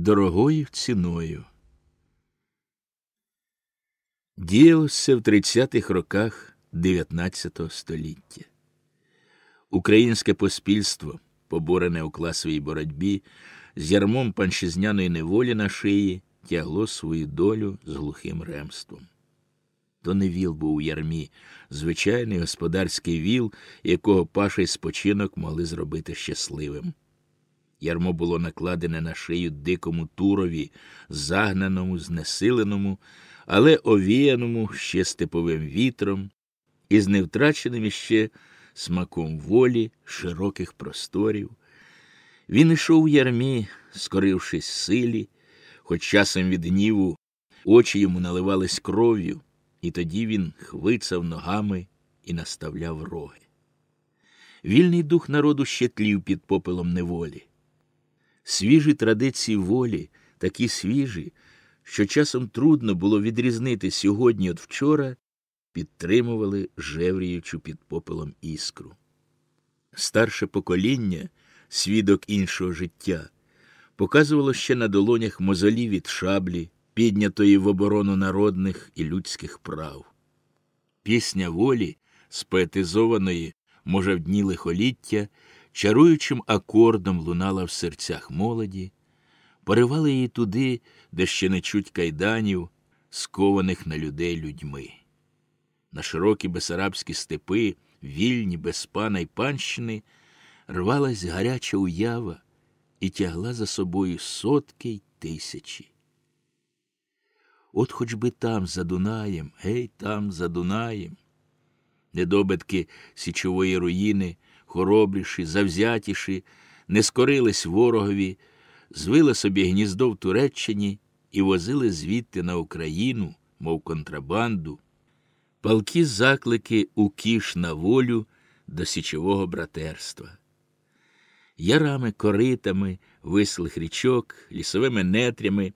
Дорогою ціною. Діялося в 30-х роках 19 століття. Українське поспільство, поборене у класовій боротьбі, з ярмом паншизняної неволі на шиї, тягло свою долю з глухим ремством. То не віл був у ярмі, звичайний господарський віл, якого паша й спочинок могли зробити щасливим. Ярмо було накладене на шию дикому турові, загнаному, знесиленому, але овіяному ще степовим вітром і з невтраченим іще смаком волі, широких просторів. Він ішов у ярмі, скорившись силі, хоч часом від гніву очі йому наливались кров'ю, і тоді він хвицав ногами і наставляв роги. Вільний дух народу ще тлів під попелом неволі. Свіжі традиції волі, такі свіжі, що часом трудно було відрізнити сьогодні від вчора, підтримували жевріючу під попелом іскру. Старше покоління, свідок іншого життя, показувало ще на долонях мозолі від шаблі, піднятої в оборону народних і людських прав. Пісня волі, споетизованої, може, в дні лихоліття, чаруючим акордом лунала в серцях молоді, поривали її туди, де ще не чуть кайданів, скованих на людей людьми. На широкі бесарабські степи, вільні, без пана й панщини, рвалась гаряча уява і тягла за собою сотки й тисячі. От хоч би там, за Дунаєм, гей, там, за Дунаєм. Недобитки січової руїни, хоробріші, завзятіші, не скорились ворогові, звили собі гніздо в Туреччині і возили звідти на Україну, мов контрабанду, палки заклики у кіш на волю до січового братерства. Ярами, коритами, вислих річок, лісовими нетрями,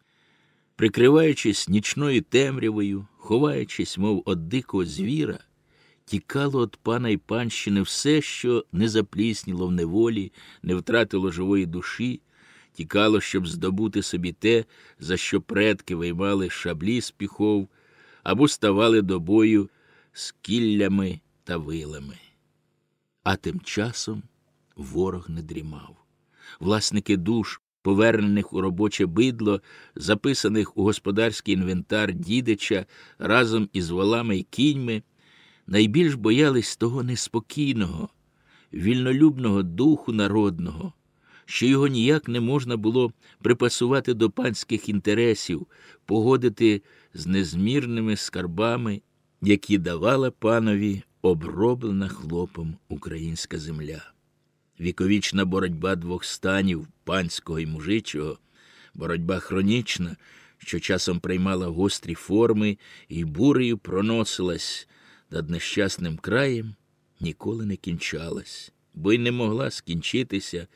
прикриваючись нічною темрявою, ховаючись, мов од дикого звіра, тікало від пана й панщини все, що не заплісніло в неволі, не втратило живої душі, тікало, щоб здобути собі те, за що предки виймали шаблі з піхов або ставали до бою з кіллями та вилами. А тим часом ворог не дрімав. Власники душ, повернених у робоче бидло, записаних у господарський інвентар дідича разом із волами й кіньми, найбільш боялись того неспокійного, вільнолюбного духу народного, що його ніяк не можна було припасувати до панських інтересів, погодити з незмірними скарбами, які давала панові оброблена хлопом українська земля. Віковічна боротьба двох станів панського і мужичого, боротьба хронічна, що часом приймала гострі форми і бурею проносилась над нещасним краєм, ніколи не кінчалась, бо й не могла скінчитися,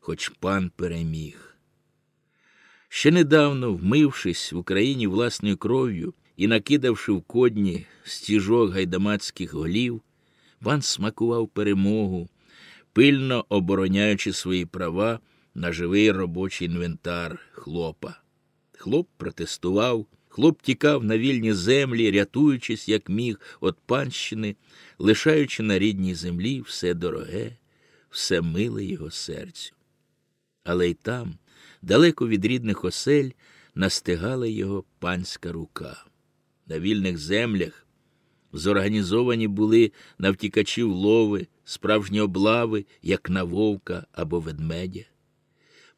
хоч пан переміг. Ще недавно, вмившись в Україні власною кров'ю і накидавши в кодні стіжок гайдамацьких голів, пан смакував перемогу, пильно обороняючи свої права на живий робочий інвентар хлопа. Хлоп протестував, хлоп тікав на вільні землі, рятуючись, як міг, від панщини, лишаючи на рідній землі все дороге, все миле його серцю. Але й там, далеко від рідних осель, настигала його панська рука. На вільних землях зорганізовані були на втікачів лови, справжні облави, як на вовка або ведмедя.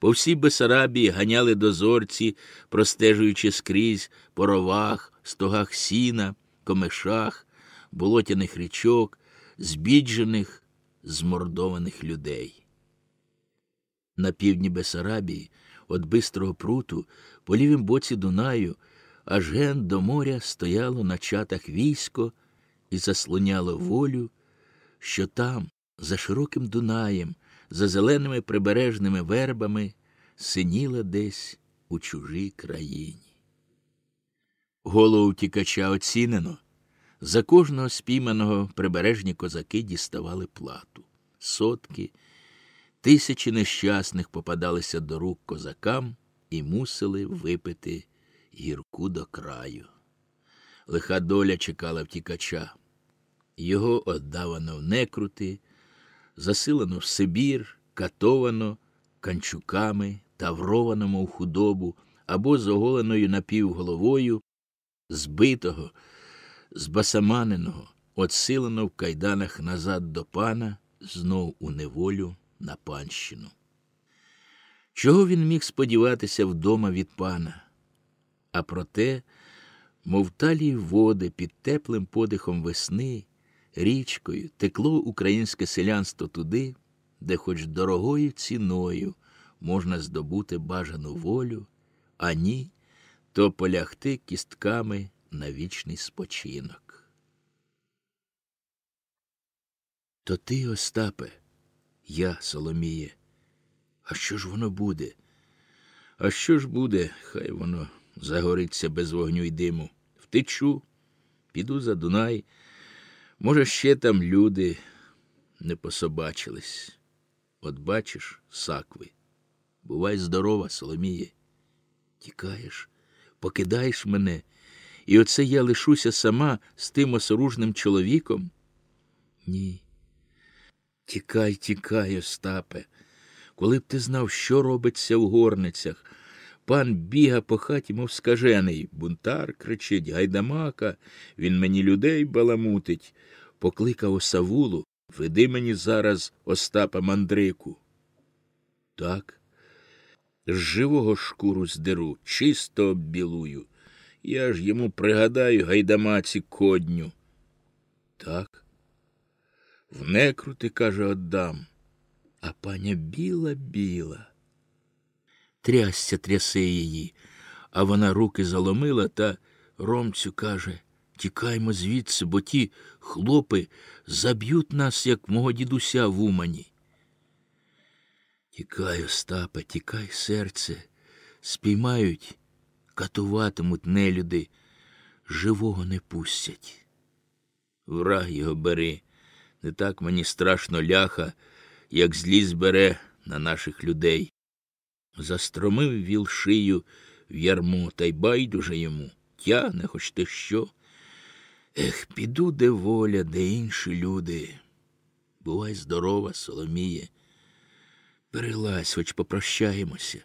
По всій Бесарабії ганяли дозорці, простежуючи скрізь по ровах, стогах сіна, комишах, болотяних річок, збіджених, змордованих людей. На півдні Бесарабії, від бистрого пруту, по лівім боці Дунаю, аж ген до моря стояло на чатах військо і заслоняло волю, що там, за широким Дунаєм, за зеленими прибережними вербами, синіла десь у чужій країні. Голову втікача оцінено. За кожного спійманого прибережні козаки діставали плату. Сотки, тисячі нещасних попадалися до рук козакам і мусили випити гірку до краю. Лиха доля чекала втікача. Його отдавано в некрути, засилано в Сибір, катовано канчуками, таврованому в худобу або з оголеною напівголовою, збитого, збасаманеного, отсилено в кайданах назад до пана, знов у неволю на панщину. Чого він міг сподіватися вдома від пана? А проте, мов талії води під теплим подихом весни, річкою текло українське селянство туди, де хоч дорогою ціною можна здобути бажану волю, а ні, то полягти кістками на вічний спочинок. То ти, Остапе, я, Соломіє, а що ж воно буде? А що ж буде, хай воно загориться без вогню й диму. Втечу, піду за Дунай. Може, ще там люди не пособачились. От бачиш, сакви. Бувай здорова, Соломіє. Тікаєш, покидаєш мене, і оце я лишуся сама з тим осоружним чоловіком? Ні. Тікай, тікай, Остапе. Коли б ти знав, що робиться в горницях. Пан біга по хаті, мов скажений. Бунтар кричить, гайдамака, він мені людей баламутить. Покликав осавулу, веди мені зараз Остапа мандрику. Так, з живого шкуру здеру, чисто оббілую. Я ж йому пригадаю гайдамаці кодню. Так. В некрути, каже, отдам. А паня біла біла. Трясся трясе її, а вона руки заломила та ромцю каже Тікаймо звідси, бо ті хлопи заб'ють нас, як мого дідуся в Умані. Тікай, Остапе, тікай, серце, спіймають, катуватимуть нелюди, живого не пустять. Враг його бери, не так мені страшно ляха, як зліз бере на наших людей. Застромив віл шию в ярмо, та й байдуже йому, тягне хоч ти що. Ех, піду, де воля, де інші люди. Бувай здорова, Соломіє. Перелазь, хоч попрощаємося.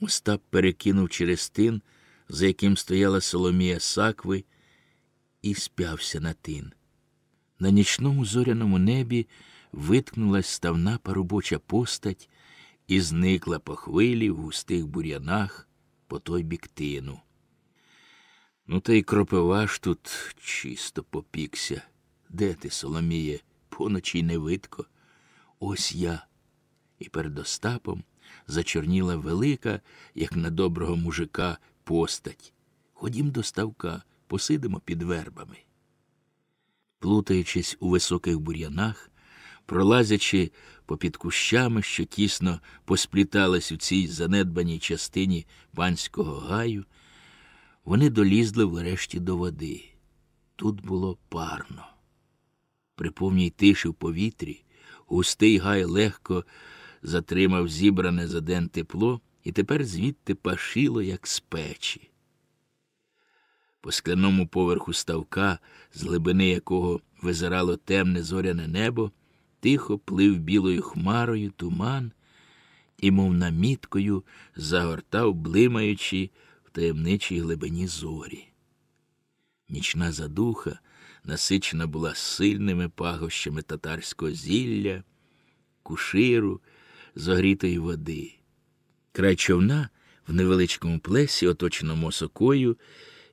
Остап перекинув через тин, за яким стояла Соломія Сакви, і спявся на тин. На нічному зоряному небі виткнулась ставна парубоча постать і зникла по хвилі в густих бур'янах по той бік тину. Ну, та й кропива ж тут чисто попікся. Де ти, Соломіє, поночі не видко? Ось я. І перед Остапом зачорніла велика, як на доброго мужика, постать. Ходім до ставка, посидимо під вербами. Плутаючись у високих бур'янах, пролазячи попід кущами, що тісно посплітались у цій занедбаній частині панського гаю, вони долізли врешті до води. Тут було парно. При повній тиші в повітрі густий гай легко затримав зібране за день тепло і тепер звідти пашило, як з печі. По скляному поверху ставка, з глибини якого визирало темне зоряне небо, тихо плив білою хмарою туман і, мов наміткою, загортав, блимаючи в таємничій глибині зорі. Нічна задуха насичена була сильними пагощами татарського зілля, куширу, зогрітої води. Край човна в невеличкому плесі, оточеному осокою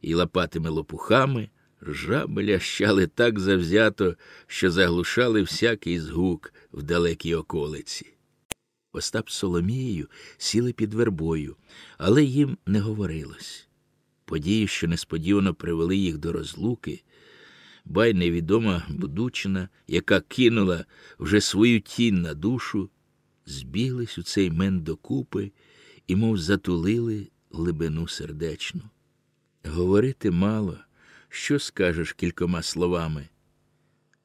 і лопатими лопухами, жаби лящали так завзято, що заглушали всякий згук в далекій околиці. Остап з Соломією сіли під вербою, але їм не говорилось. Події, що несподівано привели їх до розлуки, бай невідома Будучина, яка кинула вже свою тінь на душу, збіглись у цей мен докупи і, мов затулили глибину сердечну. Говорити мало, що скажеш кількома словами?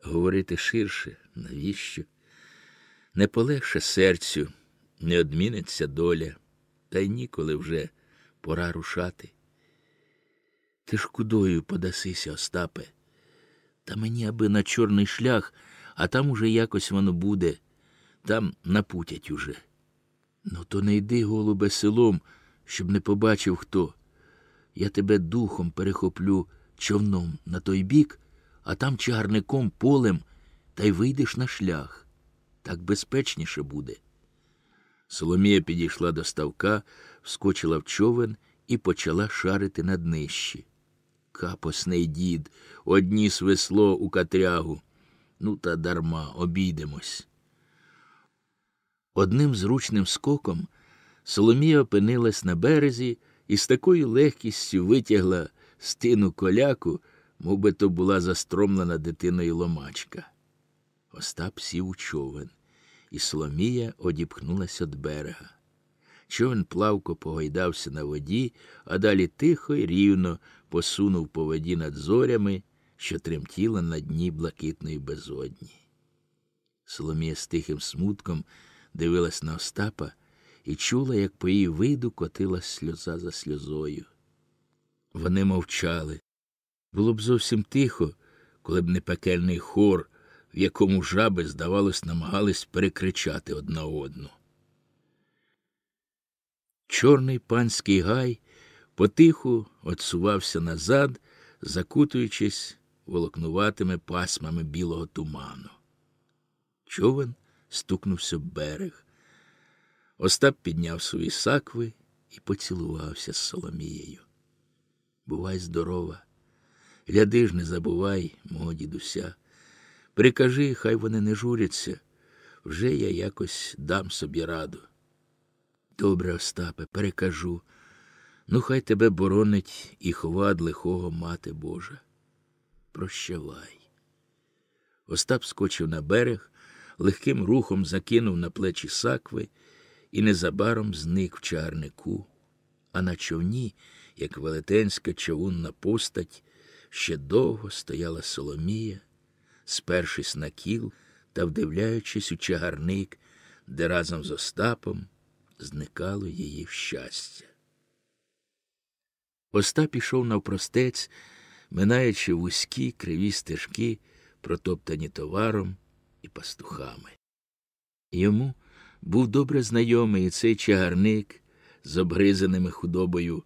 Говорити ширше, навіщо? Не полегше серцю, не одміниться доля, та й ніколи вже пора рушати. Ти ж кудою подасися, Остапе? Та мені аби на чорний шлях, а там уже якось воно буде, там напутять уже. Ну, то не йди, голубе, селом, щоб не побачив хто. Я тебе духом перехоплю човном на той бік, а там чагарником полем, та й вийдеш на шлях. Так безпечніше буде. Соломія підійшла до ставка, вскочила в човен і почала шарити на днищі. Капосний дід, одніс весло у катрягу. Ну, та дарма обійдемось. Одним зручним скоком Соломія опинилась на березі і з такою легкістю витягла стину коляку, мов би то була застромлена дитиною ломачка. Остап сів у човен, і Соломія одіпхнулася від берега. Човен плавко погойдався на воді, а далі тихо й рівно посунув по воді над зорями, що тремтіла на дні блакитної безодні. Соломія з тихим смутком дивилась на Остапа і чула, як по її виду котилась сльоза за сльозою. Вони мовчали. Було б зовсім тихо, коли б не пекельний хор, в якому жаби, здавалось, намагались перекричати одна одну. Чорний панський гай потиху отсувався назад, закутуючись волокнуватими пасмами білого туману. Човен стукнувся в берег. Остап підняв свої сакви і поцілувався з Соломією. Бувай здорова, гляди ж, не забувай, мого дідуся. Прикажи, хай вони не журяться, вже я якось дам собі раду. Добре, Остапе, перекажу. Ну, хай тебе боронить і ховад лихого мати Божа. Прощавай. Остап скочив на берег, легким рухом закинув на плечі сакви і незабаром зник в чарнику, а на човні, як велетенська човунна постать, ще довго стояла Соломія, спершись на кіл та вдивляючись у чагарник, де разом з Остапом зникало її щастя. Остап пішов навпростець, минаючи вузькі криві стежки, протоптані товаром і пастухами. Йому був добре знайомий і цей чагарник з обгризаними худобою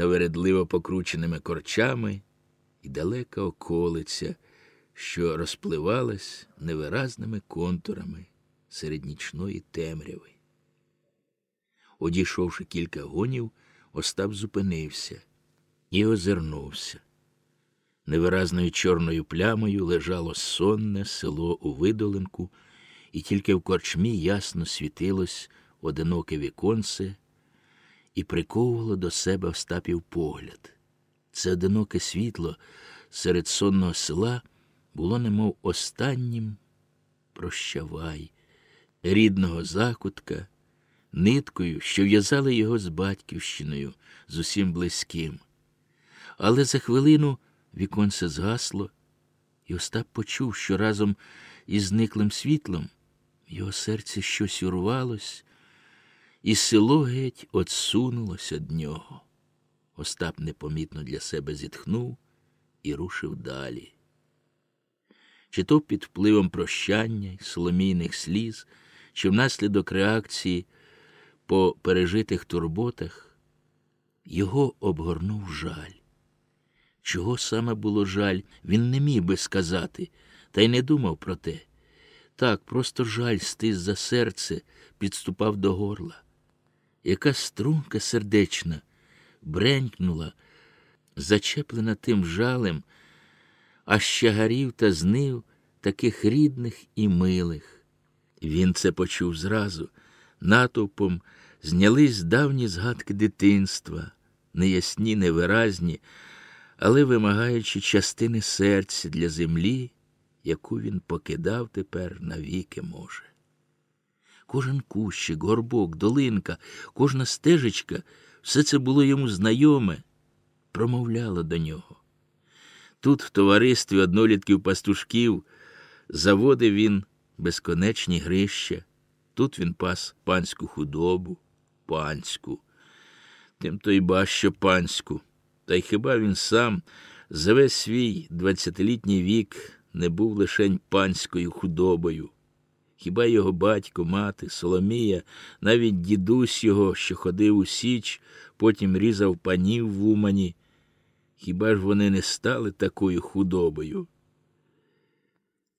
та вередливо покрученими корчами, і далека околиця, що розпливалась невиразними контурами серед нічної темряви. Одійшовши кілька гонів, Остап зупинився і озирнувся. Невиразною чорною плямою лежало сонне село у видолинку, і тільки в корчмі ясно світилось одиноке віконце і приковувало до себе Остапів погляд. Це одиноке світло серед сонного села було немов останнім прощавай, рідного закутка, ниткою, що в'язали його з батьківщиною, з усім близьким. Але за хвилину віконце згасло, і Остап почув, що разом із зниклим світлом його серці щось урвалось, і село геть отсунулося від нього. Остап непомітно для себе зітхнув і рушив далі. Чи то під впливом прощання й соломійних сліз, чи внаслідок реакції по пережитих турботах, його обгорнув жаль. Чого саме було жаль, він не міг би сказати, та й не думав про те. Так, просто жаль стис за серце, підступав до горла. Яка струнка сердечна бренькнула, зачеплена тим жалем, а щагарів та знив таких рідних і милих. Він це почув зразу, натовпом знялись давні згадки дитинства, неясні, невиразні, але вимагаючи частини серця для землі, яку він покидав тепер навіки може. Кожен кущик, горбок, долинка, кожна стежечка все це було йому знайоме, промовляло до нього. Тут, в товаристві однолітків пастушків, заводив він безконечні грища, тут він пас панську худобу, панську, Тим то й ба що панську. Та й хіба він сам за весь свій двадцятилітній вік не був лишень панською худобою? Хіба його батько, мати, Соломія, навіть дідусь його, що ходив у Січ, потім різав панів в Умані, хіба ж вони не стали такою худобою?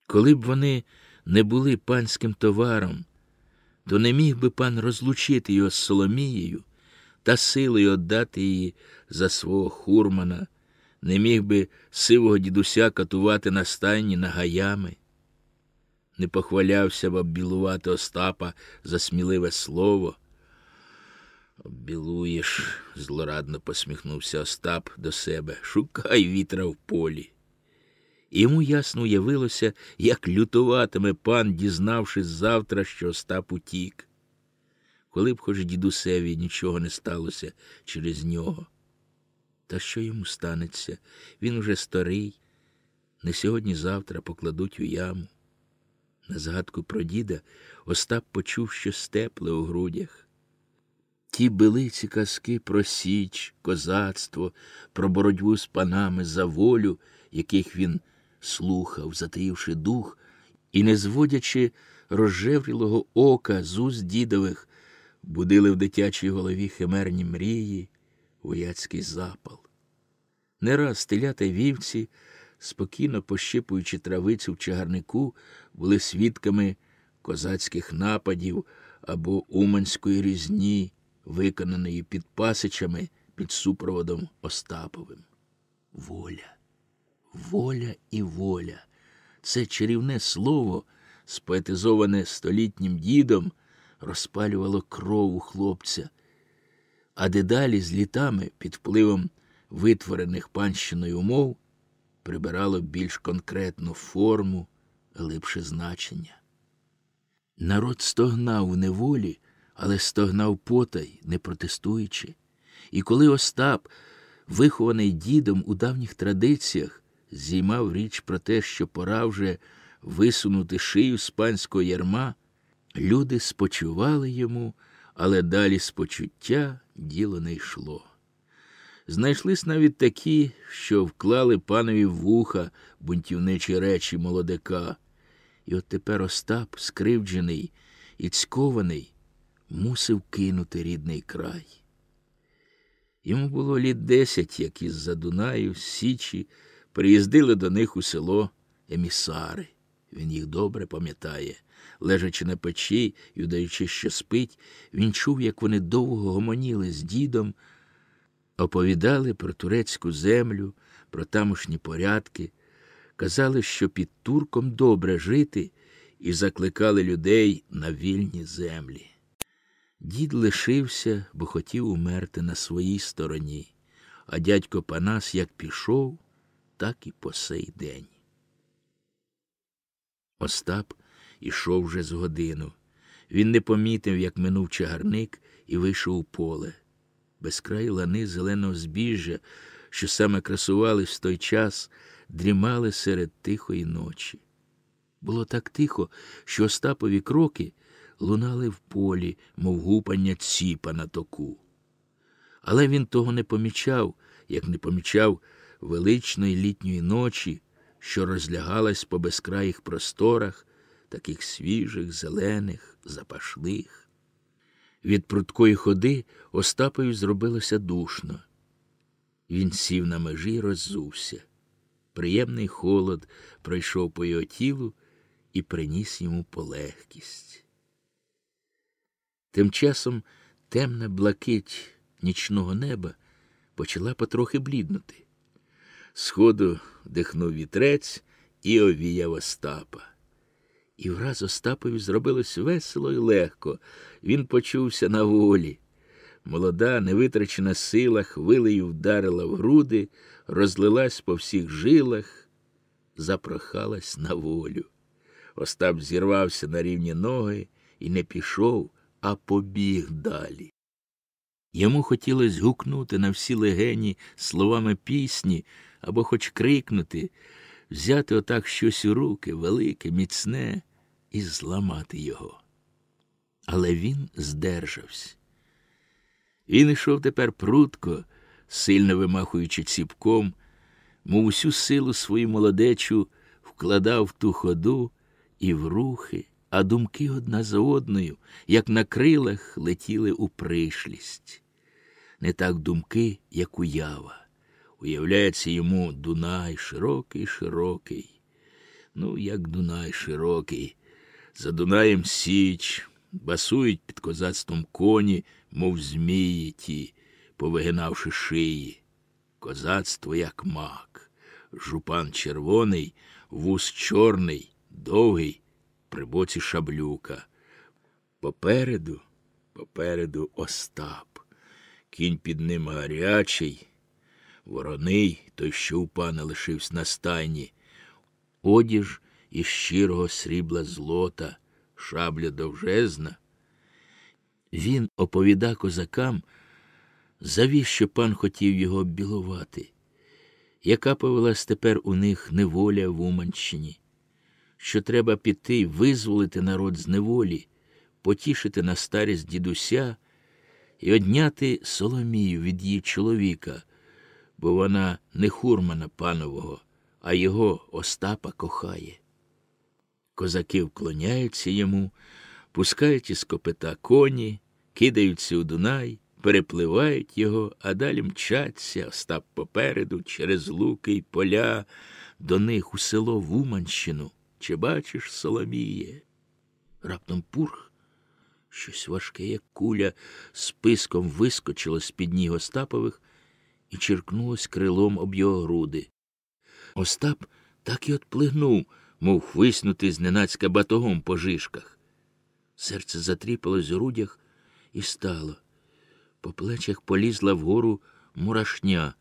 Коли б вони не були панським товаром, то не міг би пан розлучити його з Соломією та силою віддати її за свого хурмана, не міг би сивого дідуся катувати на стайні нагаями, не похвалявся б оббілувати Остапа за сміливе слово. Оббілуєш, злорадно посміхнувся Остап до себе. Шукай вітра в полі. Йому ясно уявилося, як лютуватиме пан, дізнавшись завтра, що Остап утік. Коли б хоч дідусеві нічого не сталося через нього. Та що йому станеться? Він уже старий. Не сьогодні-завтра покладуть у яму. На згадку про діда Остап почув щось тепле у грудях. Ті билиці казки про січ, козацтво, про боротьбу з панами за волю, яких він слухав, затаївши дух, і, не зводячи розжеврілого ока з уст дідових, будили в дитячій голові химерні мрії, вояцький запал. Не раз телята вівці, спокійно пощипуючи травицю в чагарнику, були свідками козацьких нападів або уманської різні, виконаної під пасичами під супроводом Остаповим. Воля, воля і воля. Це чарівне слово, споетизоване столітнім дідом, розпалювало кров у хлопця, а дедалі з літами під впливом витворених панщиною умов прибирало більш конкретну форму, глибше значення. Народ стогнав у неволі, але стогнав потай, не протестуючи. І коли Остап, вихований дідом у давніх традиціях, зіймав річ про те, що пора вже висунути шию з панського ярма, люди спочували йому, але далі з почуття діло не йшло. Знайшлись навіть такі, що вклали панові вуха бунтівничі речі молодика. І от тепер Остап, скривджений і цькований, мусив кинути рідний край. Йому було літ десять, як із за Дунаю, з Січі, приїздили до них у село емісари. Він їх добре пам'ятає. Лежачи на печі і удаючи, що спить, він чув, як вони довго гомоніли з дідом, оповідали про турецьку землю, про тамошні порядки, казали, що під турком добре жити, і закликали людей на вільні землі. Дід лишився, бо хотів умерти на своїй стороні, а дядько Панас як пішов, так і по сей день. Остап ішов вже з годину. Він не помітив, як минув чагарник і вийшов у поле. Безкрай лани зеленого збіжжя, що саме красувались в той час, дрімали серед тихої ночі. Було так тихо, що Остапові кроки лунали в полі, мов гупання ціпа на току. Але він того не помічав, як не помічав величної літньої ночі, що розлягалась по безкраїх просторах, таких свіжих, зелених, запашних. Від прудкої ходи Остапові зробилося душно. Він сів на межі і роззувся. Приємний холод пройшов по його тілу і приніс йому полегкість. Тим часом темна блакить нічного неба почала потрохи бліднути. Сходу дихнув вітрець і овіяв Остапа. І враз Остапові зробилось весело і легко. Він почувся на волі. Молода, невитрачена сила хвилею вдарила в груди, розлилась по всіх жилах, запрохалась на волю. Остап зірвався на рівні ноги і не пішов, а побіг далі. Йому хотілося гукнути на всі легені словами пісні або хоч крикнути, взяти отак щось у руки, велике, міцне, і зламати його. Але він здержався. Він йшов тепер прутко, сильно вимахуючи ціпком, мов усю силу свою молодечу вкладав в ту ходу і в рухи, а думки одна за одною, як на крилах, летіли у пришлість. Не так думки, як уява. Уявляється йому Дунай широкий, широкий. Ну, як Дунай широкий. За Дунаєм Січ, басують під козацтвом коні, мов змії ті, повигинавши шиї. Козацтво, як мак, жупан червоний, вус чорний, довгий, при боці шаблюка. Попереду, попереду Остап. Кінь під ним гарячий, вороний, той, що у пана лишився на стайні, одіж із щирого срібла злота, шабля довжезна. Він оповіда козакам, завіщо пан хотів його оббілувати, яка повелась тепер у них неволя в Уманщині, що треба піти визволити народ з неволі, потішити на старість дідуся і одняти Соломію від її чоловіка, бо вона не хурмана панового, а його Остапа кохає. Козаки вклоняються йому, пускають із копита коні, кидаються у Дунай, перепливають його, а далі мчаться Остап попереду, через луки й поля, до них у село Вуманщину. Чи бачиш, Соломіє? Раптом пурх, щось важке, як куля, списком вискочило з під ніг Остапових і черкнулось крилом об його груди. Остап так і отплигнув, мов хвиснутий зненацька батогом по жишках. Серце затріпалось у грудях і стало. По плечах полізла вгору мурашня.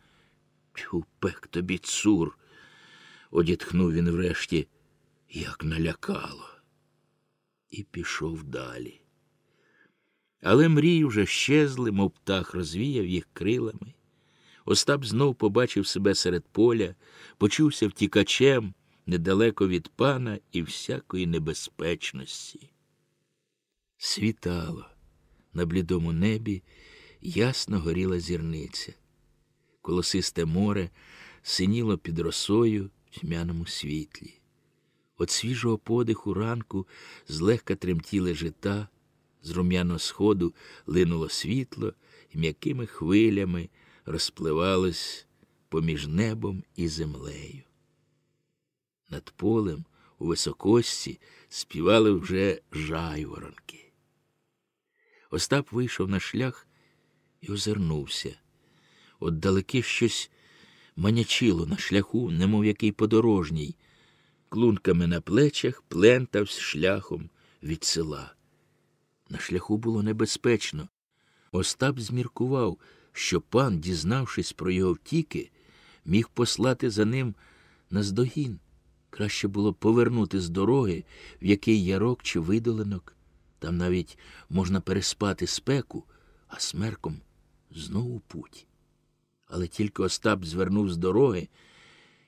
Тьфу, пек тобі цур. одітхнув він врешті, як налякало, і пішов далі. Але мрії вже щезли, мов птах розвіяв їх крилами. Остап знов побачив себе серед поля, почувся втікачем недалеко від пана і всякої небезпечності. Світало на блідому небі ясно горіла зірниця. Колосисте море синіло під росою в тьмяному світлі. От свіжого подиху ранку злегка тремтіли жита, з рум'яного сходу линуло світло і м'якими хвилями розпливалось поміж небом і землею. Над полем у високості співали вже жайворонки. Остап вийшов на шлях і озирнувся. Отдалеки щось манячило на шляху, немов який подорожній, клунками на плечах плентався шляхом від села. На шляху було небезпечно. Остап зміркував, що пан, дізнавшись про його втіки, міг послати за ним наздогін. Краще було повернути з дороги, в який ярок чи видоленок. Там навіть можна переспати спеку, а смерком знову путь. Але тільки Остап звернув з дороги,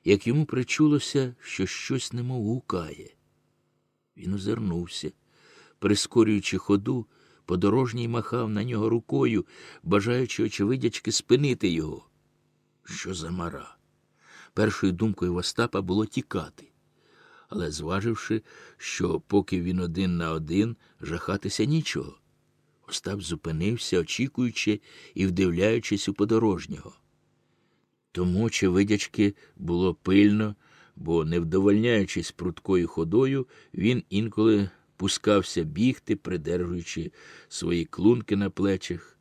як йому причулося, що щось немов гукає. Він озирнувся, прискорюючи ходу, подорожній махав на нього рукою, бажаючи, очевидячки, спинити його. Що за мара? Першою думкою Остапа було тікати. Але зваживши, що поки він один на один, жахатися нічого. Остап зупинився, очікуючи і вдивляючись у подорожнього. Тому, очевидячки, було пильно, бо, не вдовольняючись пруткою ходою, він інколи пускався бігти, придержуючи свої клунки на плечах,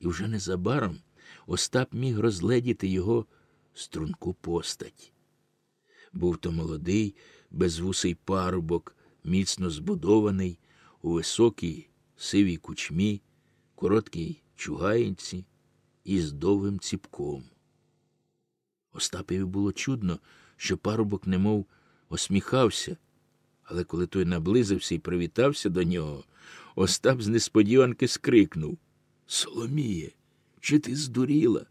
і вже незабаром Остап міг розгледіти його струнку постать. Був то молодий, безвусий парубок, міцно збудований, у високій сивій кучмі, короткій чугаїнці і з довгим ціпком. Остапові було чудно, що парубок немов осміхався, але коли той наблизився і привітався до нього, Остап з несподіванки скрикнув Соломіє, чи ти здуріла?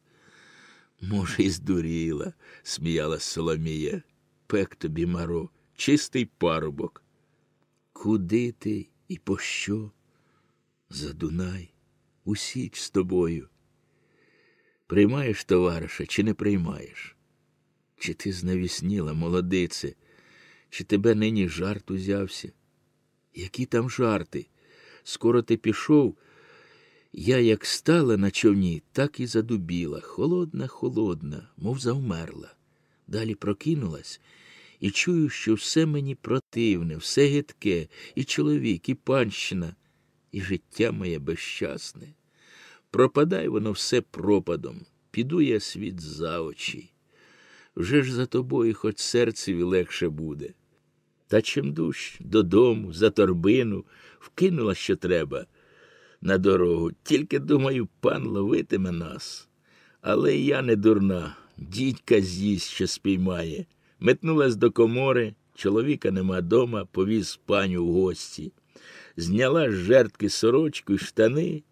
Може, і здуріла, сміялась Соломія. Пек тобі, Маро, чистий парубок. Куди ти і по що? За Дунай, у з тобою. Приймаєш товариша чи не приймаєш? Чи ти знавісніла, молодице, чи тебе нині жарт узявся? Які там жарти? Скоро ти пішов. Я як стала на човні, так і задубіла, холодна, холодна, мов завмерла. Далі прокинулась і чую, що все мені противне, все гидке, і чоловік, і панщина, і життя моє безщасне. Пропадай воно все пропадом, піду я світ за очі. Вже ж за тобою хоч серцеві легше буде. Та чим душ додому, за торбину, вкинула, що треба на дорогу. Тільки, думаю, пан ловитиме нас. Але я не дурна, дідька з'їсть, що спіймає. Метнулась до комори, чоловіка нема дома, повіз паню в гості. Зняла з жертки сорочку й штани,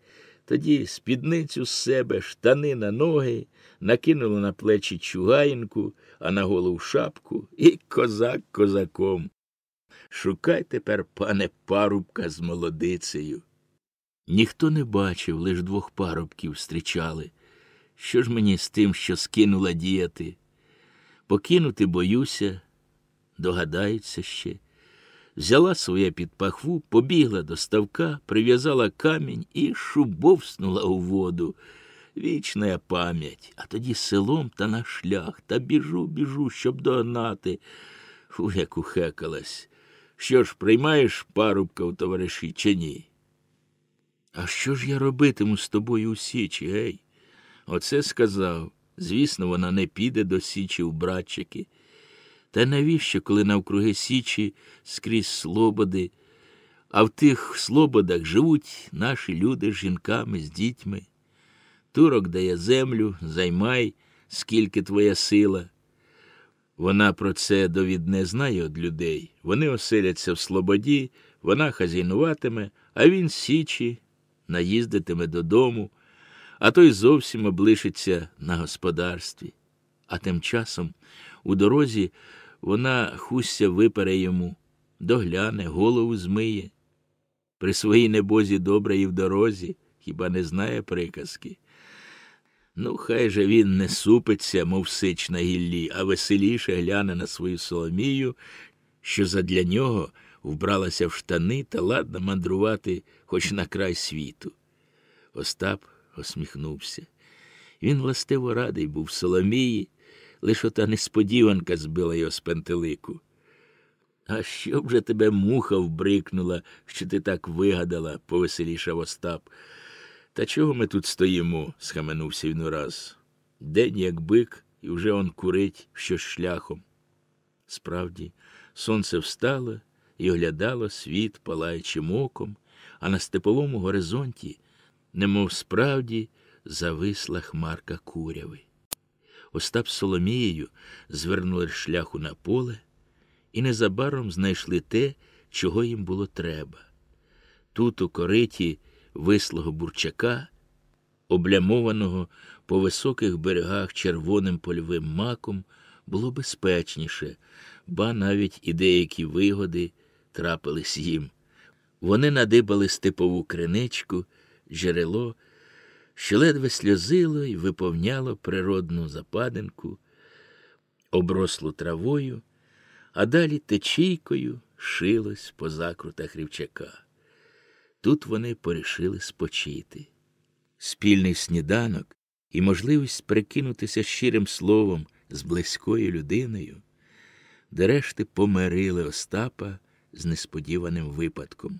тоді спідницю з себе, штани на ноги, накинула на плечі чугаїнку, а на голову шапку і козак козаком. Шукай тепер, пане, парубка з молодицею. Ніхто не бачив, лиш двох парубків зустрічали. Що ж мені з тим, що скинула діяти? Покинути боюся, догадаються ще. Взяла своє під пахву, побігла до ставка, прив'язала камінь і шубовснула у воду. Вічна пам'ять, а тоді селом та на шлях, та біжу, біжу, щоб догнати. Фу, як ухекалась. Що ж, приймаєш парубка у товариші, чи ні? А що ж я робитиму з тобою у Січі, гей? Оце сказав. Звісно, вона не піде до Січі у братчики. Та навіщо, коли навкруги Січі скрізь слободи, а в тих слободах живуть наші люди з жінками, з дітьми. Турок дає землю, займай, скільки твоя сила. Вона про це довідне знає від людей. Вони оселяться в слободі, вона хазяйнуватиме, а він січі, наїздитиме додому, а той зовсім облишиться на господарстві. А тим часом у дорозі вона хустя випере йому, догляне, голову змиє. При своїй небозі добре і в дорозі, хіба не знає приказки. Ну, хай же він не супиться, мов сич на гіллі, а веселіше гляне на свою Соломію, що задля нього вбралася в штани та ладна мандрувати хоч на край світу. Остап осміхнувся. Він властиво радий був Соломії, лише ота несподіванка збила його з пентелику. А що б же тебе муха вбрикнула, що ти так вигадала, повеселішав Остап. Та чого ми тут стоїмо? схаменувся він ураз. День, як бик, і вже он курить щось шляхом. Справді, сонце встало і оглядало світ палаючим оком, а на степовому горизонті, немов справді, зависла хмарка куряви. Остап з Соломією звернули шляху на поле і незабаром знайшли те, чого їм було треба. Тут, у кориті вислого бурчака, облямованого по високих берегах червоним польовим маком, було безпечніше, ба навіть і деякі вигоди трапились їм. Вони надибали степову криничку, джерело, що ледве сльозило і виповняло природну западинку, оброслу травою, а далі течійкою шилось по закрутах рівчака. Тут вони порішили спочити. Спільний сніданок і можливість перекинутися щирим словом з близькою людиною, де решти помирили Остапа з несподіваним випадком.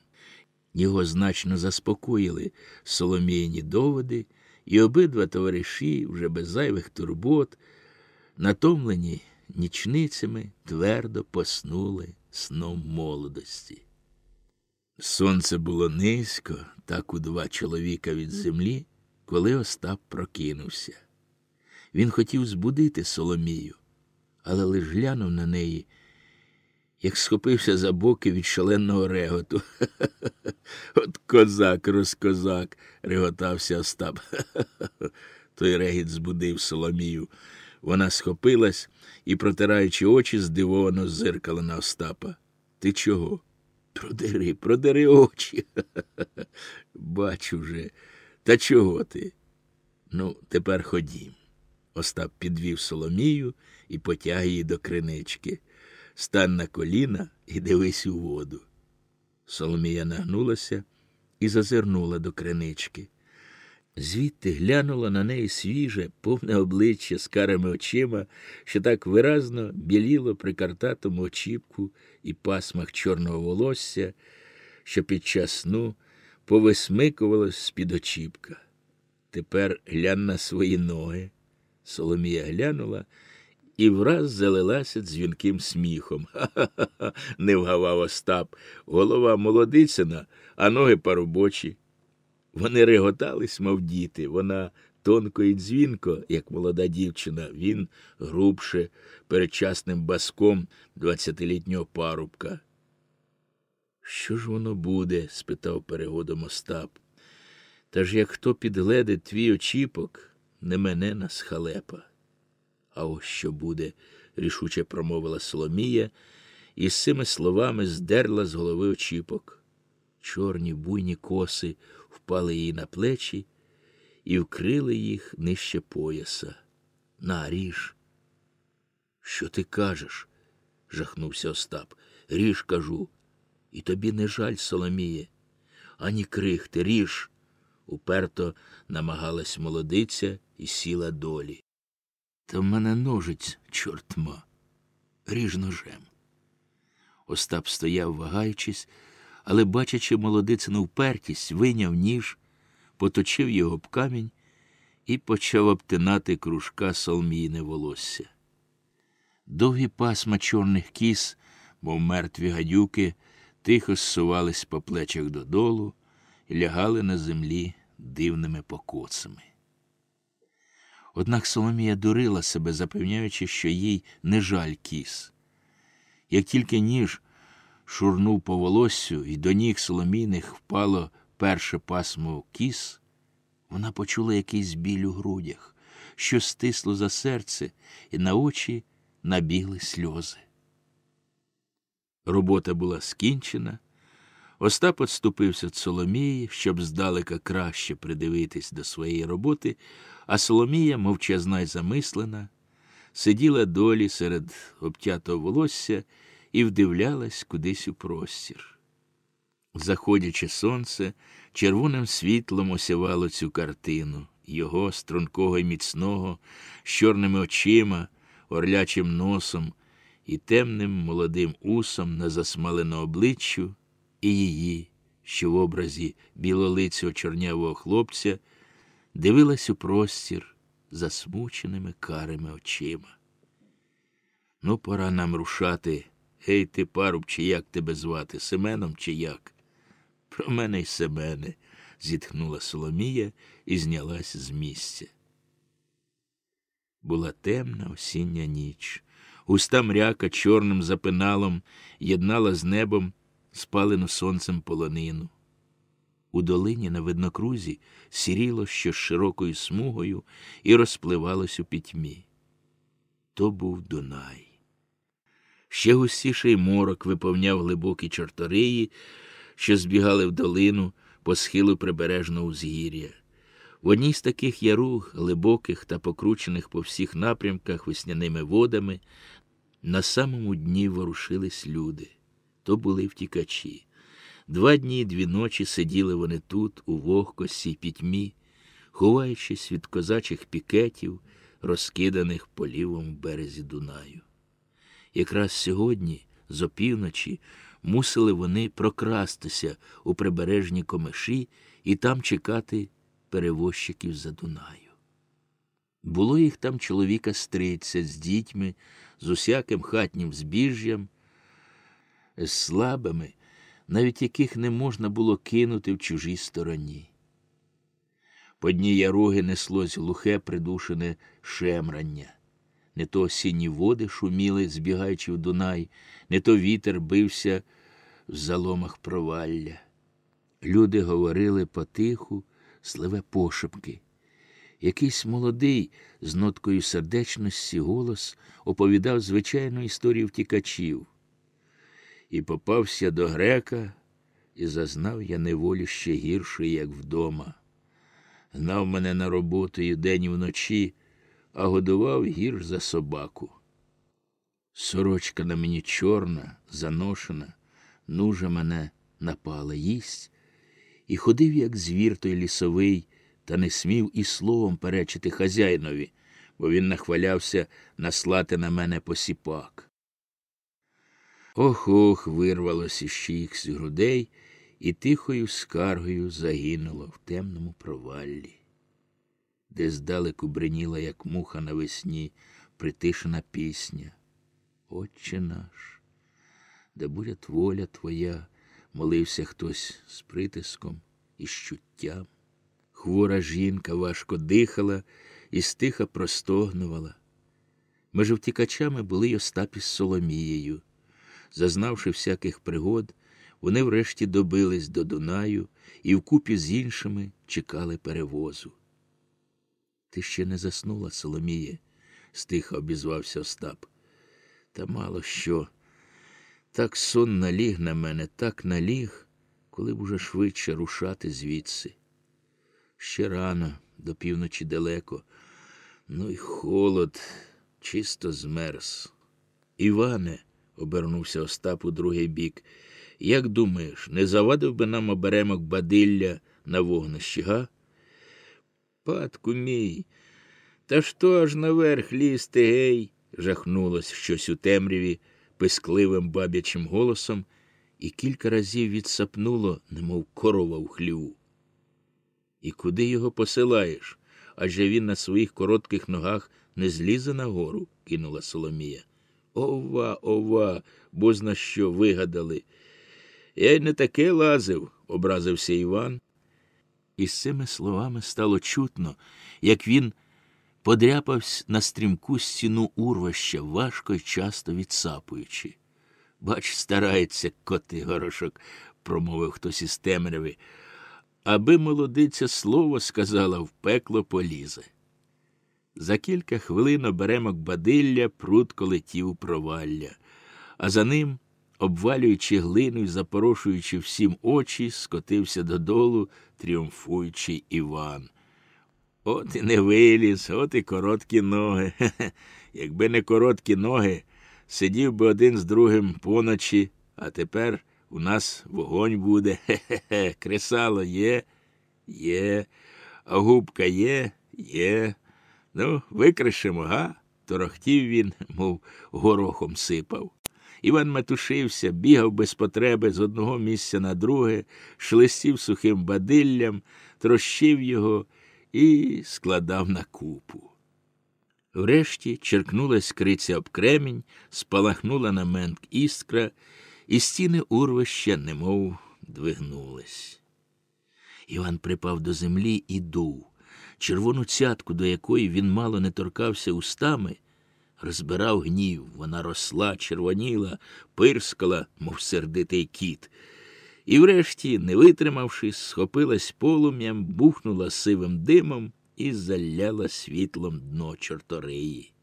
Його значно заспокоїли соломійні доводи, і обидва товариші, вже без зайвих турбот, натомлені нічницями твердо поснули сном молодості. Сонце було низько, так у два чоловіка від землі, коли Остап прокинувся. Він хотів збудити Соломію, але лиш глянув на неї, як схопився за боки від шаленого реготу. От козак, розкозак, реготався Остап. Той регіт збудив Соломію. Вона схопилась і, протираючи очі, здивовано зиркала на Остапа. Ти чого? Продери, продери очі. Бачу вже. Та чого ти? Ну, тепер ходім. Остап підвів Соломію і потяг її до кринички. Стань на коліна і дивись у воду. Соломія нагнулася і зазирнула до кринички. Звідти глянула на неї свіже, повне обличчя з карими очима, що так виразно біліло при картатому очіпку і пасмах чорного волосся, що під час сну повисмикувалось з-під очіпка. Тепер глянь на свої ноги. Соломія глянула і враз залилася дзвінким сміхом. Ха-ха-ха, не вгавав Остап. Голова молодицина, а ноги парубочі. Вони реготались, мов діти. Вона тонко і дзвінко, як молода дівчина, він грубше, передчасним баском двадцятилітнього парубка. Що ж воно буде? спитав перегодом Остап. Та ж як хто підгледить твій очіпок, не мене нас халепа. А ось що буде, рішуче промовила Соломія, і з цими словами здерла з голови очіпок. Чорні буйні коси впали їй на плечі і вкрили їх нижче пояса. На, ріж. Що ти кажеш? жахнувся Остап. Ріж, кажу. І тобі не жаль, Соломіє, ані крихти, ріж. Уперто намагалась молодиця і сіла долі. Та в мене ножиць, чортма, ріж ножем. Остап стояв, вагаючись, але, бачачи молодицину впертість, виняв ніж, поточив його б камінь і почав обтинати кружка солмійне волосся. Довгі пасма чорних кіз, мов мертві гадюки, тихо зсувались по плечах додолу і лягали на землі дивними покоцами. Однак Соломія дурила себе, запевняючи, що їй не жаль кіс. Як тільки ніж шурнув по волоссю, і до ніг Соломійних впало перше пасмо кіс, вона почула якийсь біль у грудях, що стисло за серце, і на очі набігли сльози. Робота була скінчена. Остап отступився від Соломії, щоб здалека краще придивитись до своєї роботи, а Соломія, мовчазна й замислена, сиділа долі серед обтятого волосся і вдивлялась кудись у простір. Заходячи сонце, червоним світлом осявало цю картину, його стрункого й міцного, з чорними очима, орлячим носом і темним молодим усом на засмалену обличчю, і її, що в образі білолицього чорнявого хлопця, дивилась у простір засмученими карими очима. Ну, пора нам рушати. Гей, ти, парубче, як тебе звати? Семеном чи як? Про мене й Семене, зітхнула Соломія і знялась з місця. Була темна осіння ніч. Густа мряка чорним запиналом єднала з небом спалену сонцем полонину. У долині на виднокрузі сіріло що широкою смугою і розпливалось у пітьмі. То був Дунай. Ще густіший морок виповняв глибокі чорториї, що збігали в долину по схилу прибережного узгір'я. В одній з таких яруг, глибоких та покручених по всіх напрямках весняними водами, на самому дні ворушились люди. То були втікачі. Два дні і дві ночі сиділи вони тут, у вогкості й пітьмі, ховаючись від козачих пікетів, розкиданих по лівому березі Дунаю. Якраз сьогодні, з опівночі, мусили вони прокрастися у прибережні комиші і там чекати перевозчиків за Дунаю. Було їх там чоловіка стриця з дітьми, з усяким хатнім збіжжям, з слабими, навіть яких не можна було кинути в чужій стороні. По дні яруги неслось глухе придушене шемрання. Не то осінні води шуміли, збігаючи в Дунай, не то вітер бився в заломах провалля. Люди говорили потиху, сливе пошепки. Якийсь молодий, з ноткою сердечності голос оповідав звичайну історію втікачів. І попався до грека, і зазнав я неволі ще гіршої, як вдома. гнав мене на роботу і день і вночі, а годував гірш за собаку. Сорочка на мені чорна, заношена, нужа мене напала їсть, і ходив, як звір той лісовий, та не смів і словом перечити хазяїнові, бо він нахвалявся наслати на мене посіпак. Ох ох, вирвалося ще їх з грудей і тихою скаргою загинуло в темному проваллі, де здалеку бриніла, як муха навесні, притишена пісня. Отче наш, де буде воля Твоя, молився хтось з притиском і щуттям. Хвора жінка важко дихала і стиха простогнувала. Межи втікачами були й Остапі з Соломією. Зазнавши всяких пригод, вони врешті добились до Дунаю і вкупі з іншими чекали перевозу. Ти ще не заснула, Соломіє, стиха обізвався Остап. Та мало що. Так сон наліг на мене, так наліг, коли б уже швидше рушати звідси. Ще рано, до півночі далеко, ну й холод, чисто змерз. Іване, обернувся Остап у другий бік, як думаєш, не завадив би нам оберемок бадилля на вогнищі, га? Патку мій, та що аж наверх лізти, гей? жахнулось щось у темряві пискливим бабячим голосом і кілька разів відсапнуло, немов корова в хліву. І куди його посилаєш? Адже він на своїх коротких ногах не злізе нагору, кинула Соломія. Ова, ова, бо зна що вигадали. Я й не таке лазив, образився Іван. І з цими словами стало чутно, як він подряпався на стрімку стіну урвища, важко й часто відсапуючи. Бач, старається коти горошок, промовив хтось із темряви. Аби молодиця слово сказала, в пекло полізе. За кілька хвилин оберемок бадилля прудко летів у провалля, а за ним, обвалюючи глину і запорошуючи всім очі, скотився додолу, тріумфуючий Іван. От і не виліз, от і короткі ноги. Хе -хе. Якби не короткі ноги, сидів би один з другим поночі, а тепер у нас вогонь буде. Хе-хе-хе. Кресало є, є, а губка є, є. Ну, викришимо, га? торохтів він, мов горохом сипав. Іван метушився, бігав без потреби з одного місця на друге, шелестів сухим бадиллям, трощив його і складав на купу. Врешті черкнулась криця об кремінь, спалахнула на мент іскра, і стіни урвища немов двигнулись. Іван припав до землі і дув. Червону цятку, до якої він мало не торкався устами, розбирав гнів. Вона росла, червоніла, пирскала, мов сердитий кіт. І врешті, не витримавши, схопилась полум'ям, бухнула сивим димом і заляла світлом дно чорториї.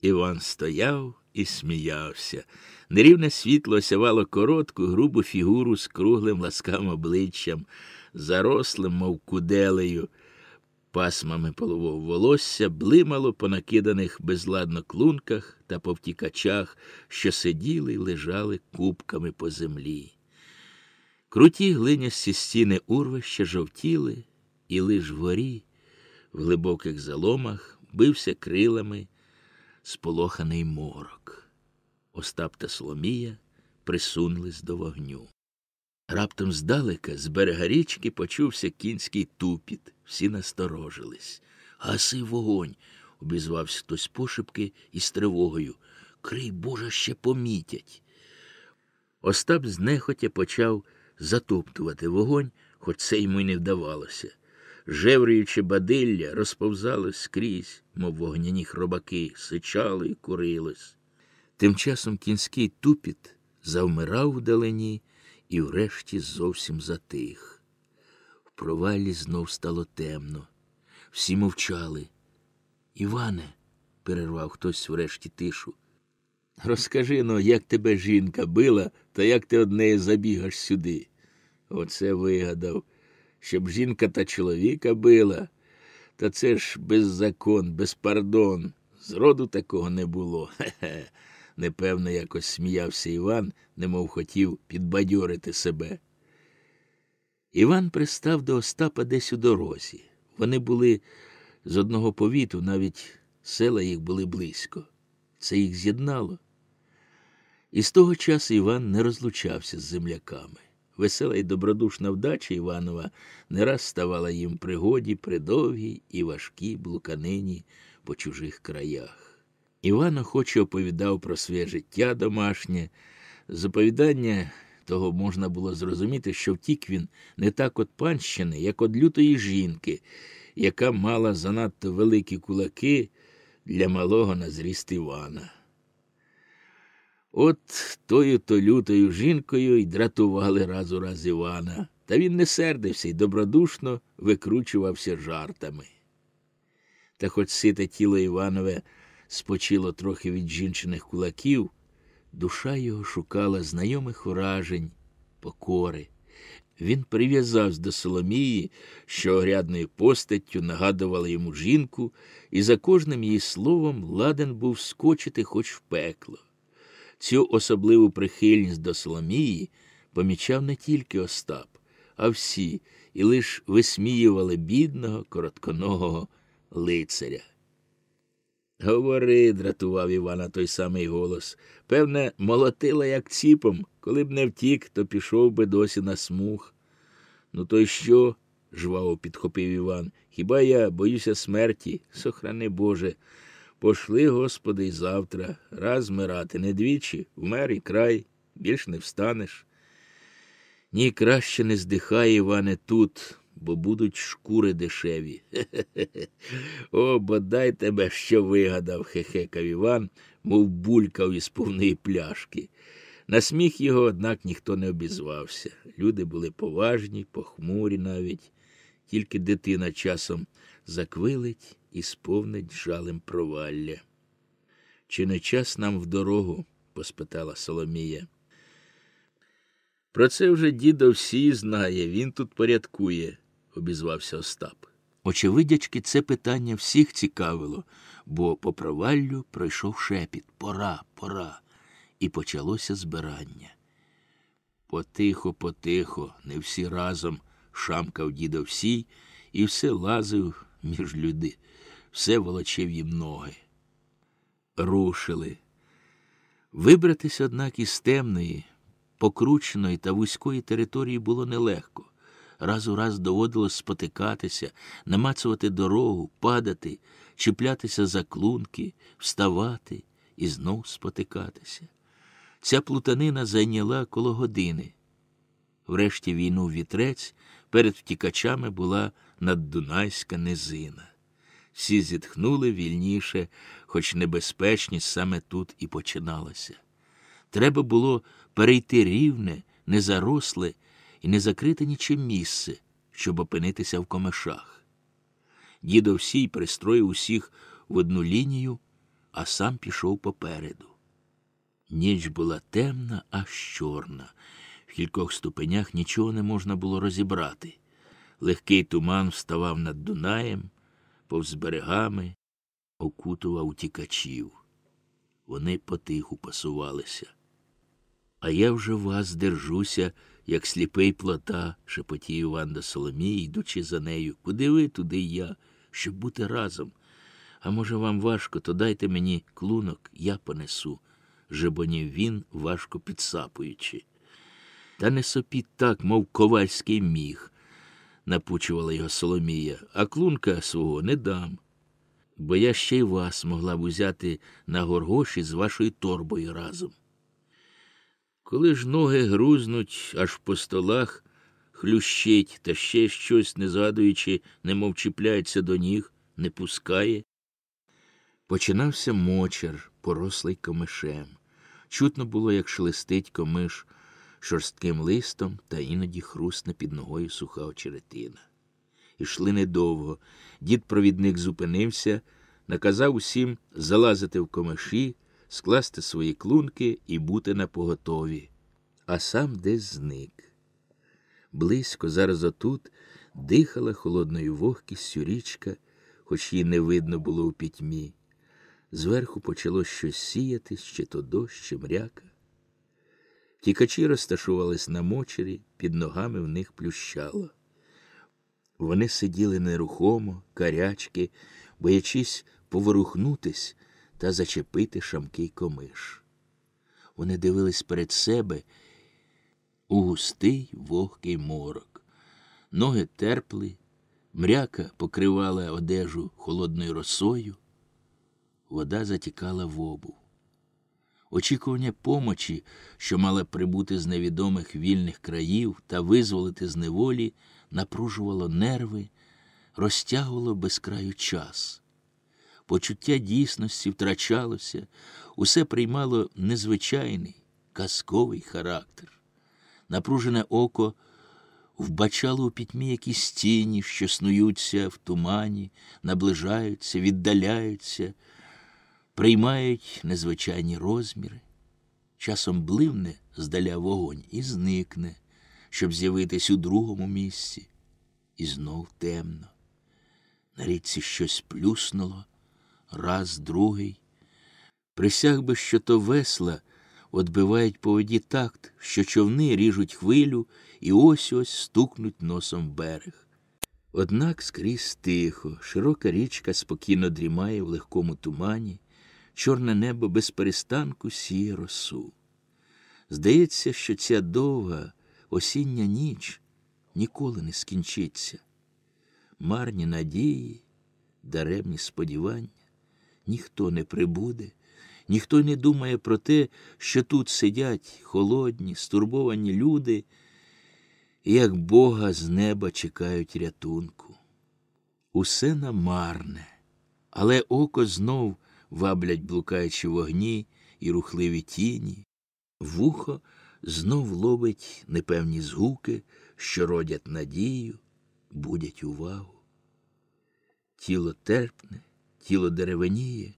Іван стояв і сміявся. Нерівне світло осявало коротку, грубу фігуру з круглим ласкавим обличчям, зарослим, мов куделею, пасмами полового волосся, блимало по накиданих безладно клунках та по втікачах, що сиділи й лежали кубками по землі. Круті глинясті стіни урвища жовтіли, і лиш вгорі, в глибоких заломах, бився крилами сполоханий морок. Остап та Соломія присунулись до вогню. Раптом здалека з берега річки почувся кінський тупіт. Всі насторожились. Гаси вогонь, обізвався хтось пошепки із тривогою. Крий Боже, ще помітять. Остап знехотя почав затоптувати вогонь, хоч це йому й не вдавалося. Жеврюючи бадилля, розповзалось скрізь, мов вогняні хробаки, сичало і курилось. Тим часом кінський тупіт завмирав вдалині і врешті зовсім затих. Провалі знов стало темно. Всі мовчали. Іване, перервав хтось врешті тишу. Розкажи но, як тебе жінка била, та як ти од неї забігаш сюди. Оце вигадав. щоб жінка та чоловіка била. Та це ж беззакон, безпардон. Зроду такого не було. Хе-хе. Непевно, якось сміявся Іван, немов хотів підбадьорити себе. Іван пристав до Остапа десь у дорозі. Вони були з одного повіту, навіть села їх були близько. Це їх з'єднало. І з того часу Іван не розлучався з земляками. Весела і добродушна вдача Іванова не раз ставала їм пригоді при довгій і важкій блуканині по чужих краях. Іван охоче оповідав про своє життя домашнє. З оповідання того можна було зрозуміти, що втік він не так от панщини, як от лютої жінки, яка мала занадто великі кулаки для малого на зріст Івана. От тою то лютою жінкою й дратували раз у раз Івана, та він не сердився й добродушно викручувався жартами. Та хоч сите тіло Іванове спочило трохи від жінчиних кулаків, душа його шукала знайомих уражень, покори. Він прив'язався до Соломії, що огрядною постаттю нагадувала йому жінку, і за кожним її словом ладен був скочити хоч в пекло. Цю особливу прихильність до Соломії помічав не тільки Остап, а всі, і лиш висміювали бідного, коротконогого лицаря. Говори, дратував Івана той самий голос. Певне, молотила, як ціпом. Коли б не втік, то пішов би досі на смуг. Ну, то й що? жваво підхопив Іван. Хіба я боюся смерті? Сохрани Боже. Пошли, Господи, й завтра. Раз мирати, не двічі, вмер і край, більш не встанеш. Ні, краще не здихай, Іване, тут, бо будуть шкури дешеві. Хе-хе-хе. О, бодай тебе що вигадав, хехекав Іван, мов булькав із повної пляшки. На сміх його, однак, ніхто не обізвався. Люди були поважні, похмурі навіть, тільки дитина часом заквилить і сповнить жалем провалля. Чи не час нам в дорогу? поспитала Соломія. Про це вже дідо всі знає, він тут порядкує, обізвався Остап. Очевидячки, це питання всіх цікавило, бо по проваллю пройшов шепіт пора, пора, і почалося збирання. Потихо, потихо, не всі разом шамкав дідо всій, і все лазив між люди, все волочив їм ноги. Рушили. Вибратися, однак, із темної, покрученої та вузької території було нелегко. Раз у раз доводилось спотикатися, намацувати дорогу, падати, чіплятися за клунки, вставати і знов спотикатися. Ця плутанина зайняла коло години. Врешті війну вітрець перед втікачами була наддунайська низина. Всі зітхнули вільніше, хоч небезпечність саме тут і починалася. Треба було перейти рівне, незаросле і не закрите нічим місце, щоб опинитися в комишах. Дідо всій пристроїв усіх в одну лінію, а сам пішов попереду. Ніч була темна, аж чорна. В кількох ступенях нічого не можна було розібрати. Легкий туман вставав над Дунаєм, повз берегами, окутував утікачів. Вони потиху пасувалися. А я вже вас держуся, як сліпий плота, шепотів Іван до Соломії, йдучи за нею. Куди ви, туди й я, щоб бути разом. А може, вам важко, то дайте мені клунок, я понесу, жебонів він, важко підсапуючи. Та не сопіть так, мов ковальський міг, напучувала його Соломія, а клунка свого не дам. Бо я ще й вас могла б узяти на горгоші з вашою торбою разом. Коли ж ноги грузнуть аж по столах, хлющить та ще щось, не згадуючи, немов чіпляється до ніг, не пускає. Починався мочер, порослий комишем. Чутно було, як шелестить комиш шорстким листом та іноді хрусне під ногою суха очеретина. Ішли недовго. Дід провідник зупинився, наказав усім залазити в комиші, скласти свої клунки і бути на поготові, а сам десь зник. Близько, зараз отут, дихала холодною вогкістю річка, хоч її не видно було у пітьмі. Зверху почало щось сіятись, чи то дощ, чи мряка. Тікачі розташувались на мочері, під ногами в них плющало. Вони сиділи нерухомо, карячки, боячись поворухнутись та зачепити шамкий комиш. Вони дивились перед себе у густий вогкий морок. Ноги терпли, мряка покривала одежу холодною росою, вода затікала в обув. Очікування помочі, що мала прибути з невідомих вільних країв та визволити з неволі, напружувало нерви, розтягувало безкраю час. Почуття дійсності втрачалося, усе приймало незвичайний, казковий характер. Напружене око вбачало у пітьмі якісь тіні, що снуються в тумані, наближаються, віддаляються приймають незвичайні розміри, часом бливне здаля вогонь і зникне, щоб з'явитись у другому місці, і знов темно. На річці щось плюснуло, раз, другий. Присяг би, що то весла отбивають по воді такт, що човни ріжуть хвилю і ось ось стукнуть носом берег. Однак скрізь тихо, широка річка спокійно дрімає в легкому тумані, чорне небо без перестанку сіє росу. Здається, що ця довга осіння ніч ніколи не скінчиться. Марні надії, даремні сподівання, ніхто не прибуде, ніхто не думає про те, що тут сидять холодні, стурбовані люди, і як Бога з неба чекають рятунку. Усе намарне, але око знов ваблять блукаючі вогні і рухливі тіні, вухо знов ловить непевні згуки, що родять надію, будять увагу. Тіло терпне, тіло деревеніє,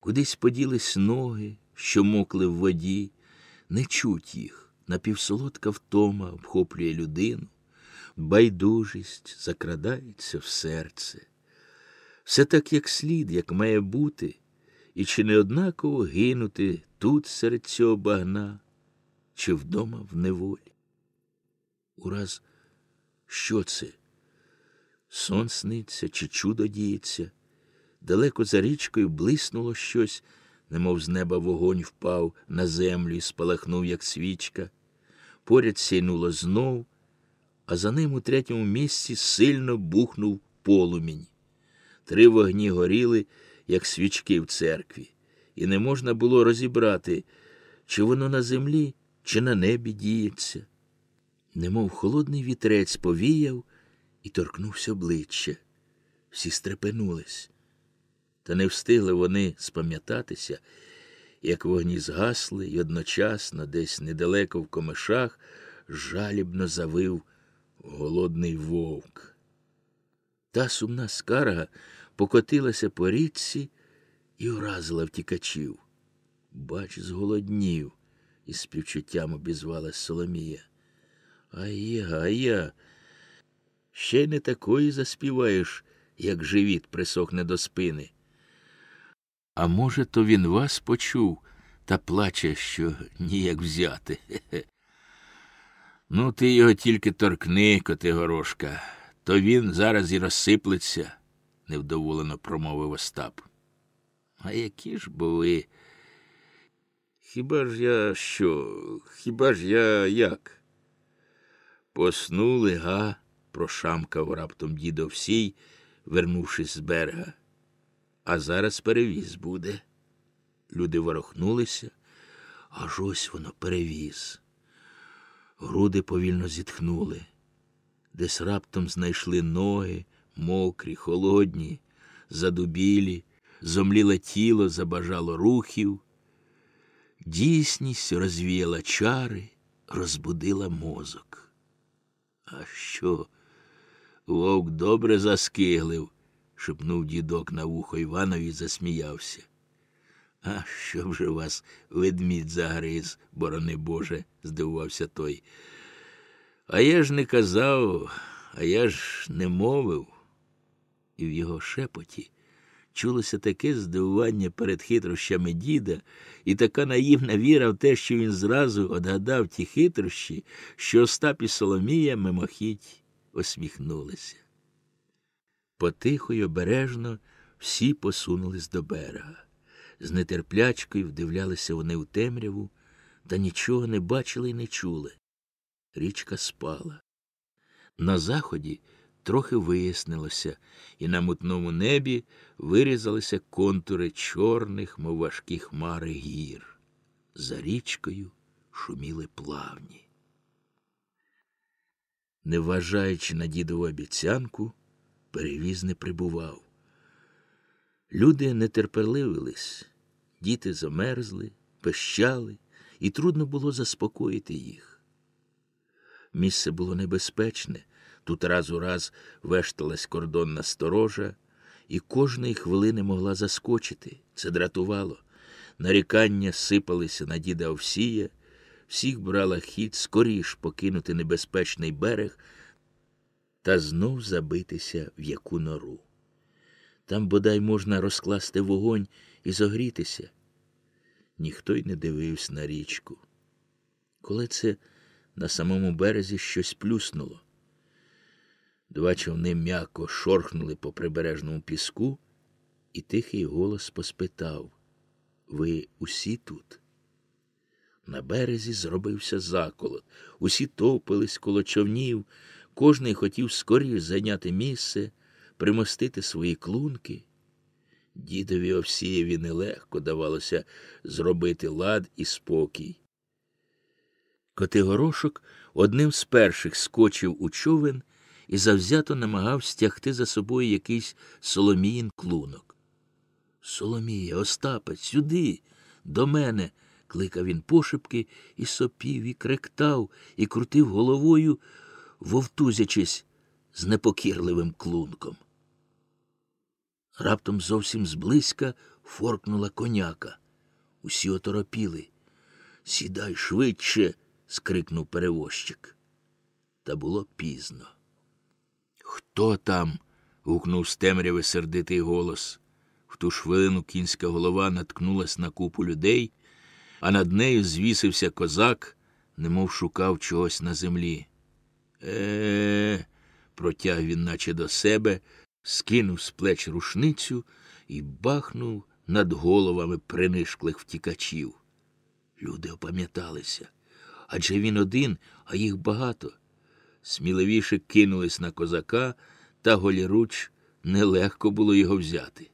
кудись поділись ноги, що мокли в воді, не чуть їх, напівсолодка втома обхоплює людину, байдужість закрадається в серце. Все так, як слід, як має бути, і чи не однаково гинути тут серед цього багна, чи вдома в неволі? Ураз, що це? Сон сниться, чи чудо діється? Далеко за річкою блиснуло щось, немов з неба вогонь впав на землю і спалахнув, як свічка. Поряд сяйнуло знов, а за ним у третьому місці сильно бухнув полумінь. Три вогні горіли як свічки в церкві, і не можна було розібрати, чи воно на землі, чи на небі діється. Немов холодний вітрець повіяв і торкнувся обличчя. Всі стрепенулись. Та не встигли вони спам'ятатися, як вогні згасли, і одночасно, десь недалеко в комишах, жалібно завив голодний вовк. Та сумна скарга покотилася по річці і вразила втікачів. Бач, зголоднів, із співчуттям обізвалась Соломія. А я, а я. Ще й не такої заспіваєш, як живіт присохне до спини. А може, то він вас почув та плаче, що ніяк взяти. Хе -хе. Ну, ти його тільки торкни, Котигорошка, то він зараз і розсиплеться невдоволено промовив Остап. А які ж бо ви? Хіба ж я що? Хіба ж я як? Поснули, га? прошамкав раптом дідо всій, вернувшись з берега. А зараз перевіз буде. Люди ворохнулися, аж ось воно перевіз. Груди повільно зітхнули, десь раптом знайшли ноги, мокрі, холодні, задубілі, зомліле тіло забажало рухів. Дійсність розвіяла чари, розбудила мозок. А що? Вовк добре заскиглив, шепнув дідок на вухо Іванові і засміявся. А що вже вас ведмідь загриз, борони Боже, здивувався той. А я ж не казав, а я ж не мовив. І в його шепоті чулося таке здивування перед хитрощами діда і така наївна віра в те, що він зразу одгадав ті хитрощі, що Остап і Соломія мимохідь осміхнулися. Потихо й обережно всі посунулись до берега. З нетерплячкою вдивлялися вони в темряву, та нічого не бачили й не чули. Річка спала. На заході трохи вияснилося, і на мутному небі вирізалися контури чорних, мов важкі хмари гір. За річкою шуміли плавні. Не вважаючи на дідову обіцянку, перевіз не прибував. Люди нетерпеливились, діти замерзли, пещали, і трудно було заспокоїти їх. Місце було небезпечне, тут раз у раз вешталась кордонна сторожа, і кожної хвилини могла заскочити. Це дратувало. Нарікання сипалися на діда Овсія, всіх брала хід скоріш покинути небезпечний берег та знов забитися в яку нору. Там бодай можна розкласти вогонь і зогрітися. Ніхто й не дивився на річку. Коли це на самому березі щось плюснуло. Два човни м'яко шорхнули по прибережному піску, і тихий голос поспитав Ви усі тут? На березі зробився заколот. Усі топились коло човнів, кожний хотів скоріш зайняти місце, примостити свої клунки. Дідові Овсієві нелегко давалося зробити лад і спокій. Котигорошок одним з перших скочив у човен і завзято намагав стягти за собою якийсь Соломіїн клунок. Соломія, Остапе, сюди, до мене, кликав він пошепки і сопів, і кректав, і крутив головою, вовтузячись з непокірливим клунком. Раптом зовсім зблизька форкнула коняка. Усі оторопіли. Сідай швидше. скрикнув перевозчик. Та було пізно. Хто там? гукнув з темряви сердитий голос. В ту хвилину кінська голова наткнулась на купу людей, а над нею звісився козак, немов шукав чогось на землі. Е, протяг він, наче до себе, скинув з плеч рушницю і бахнув над головами принишклих втікачів. Люди опам'яталися. Адже він один, а їх багато. Сміливіше кинулись на козака, та голіруч нелегко було його взяти.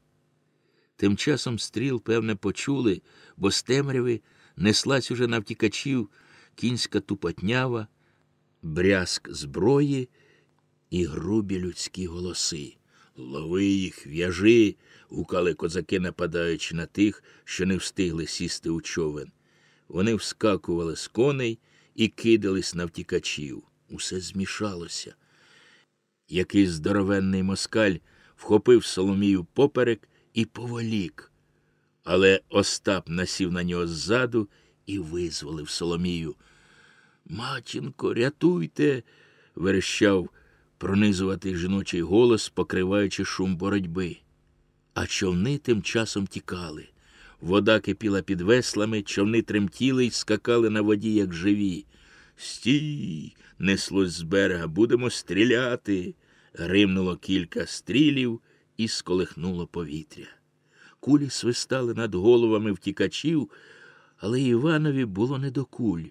Тим часом стріл, певне, почули, бо з темряви неслась уже на втікачів кінська тупотнява, брязк зброї і грубі людські голоси. Лови їх, в'яжи, гукали козаки, нападаючи на тих, що не встигли сісти у човен. Вони вскакували з коней і кидались на втікачів. Усе змішалося. Якийсь здоровенний москаль вхопив Соломію поперек і поволік. Але Остап насів на нього ззаду і визволив Соломію. Матінко, рятуйте, верещав пронизувати жіночий голос, покриваючи шум боротьби. А човни тим часом тікали. Вода кипіла під веслами, човни тремтіли й скакали на воді, як живі. Стій, неслось з берега, будемо стріляти. Гримнуло кілька стрілів і сколихнуло повітря. Кулі свистали над головами втікачів, але Іванові було не до куль.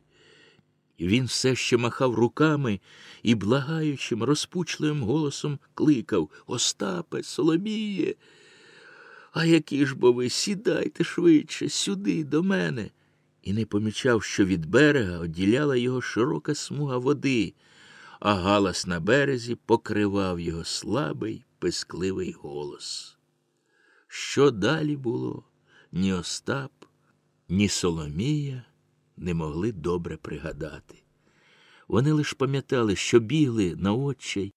Він все ще махав руками і благаючим, розпучливим голосом кликав Остапе, Соломіє. А які ж бо ви сідайте швидше, сюди, до мене. І не помічав, що від берега одділяла його широка смуга води, а галас на березі покривав його слабий, пискливий голос. Що далі було, ні Остап, ні Соломія не могли добре пригадати. Вони лише пам'ятали, що бігли на очей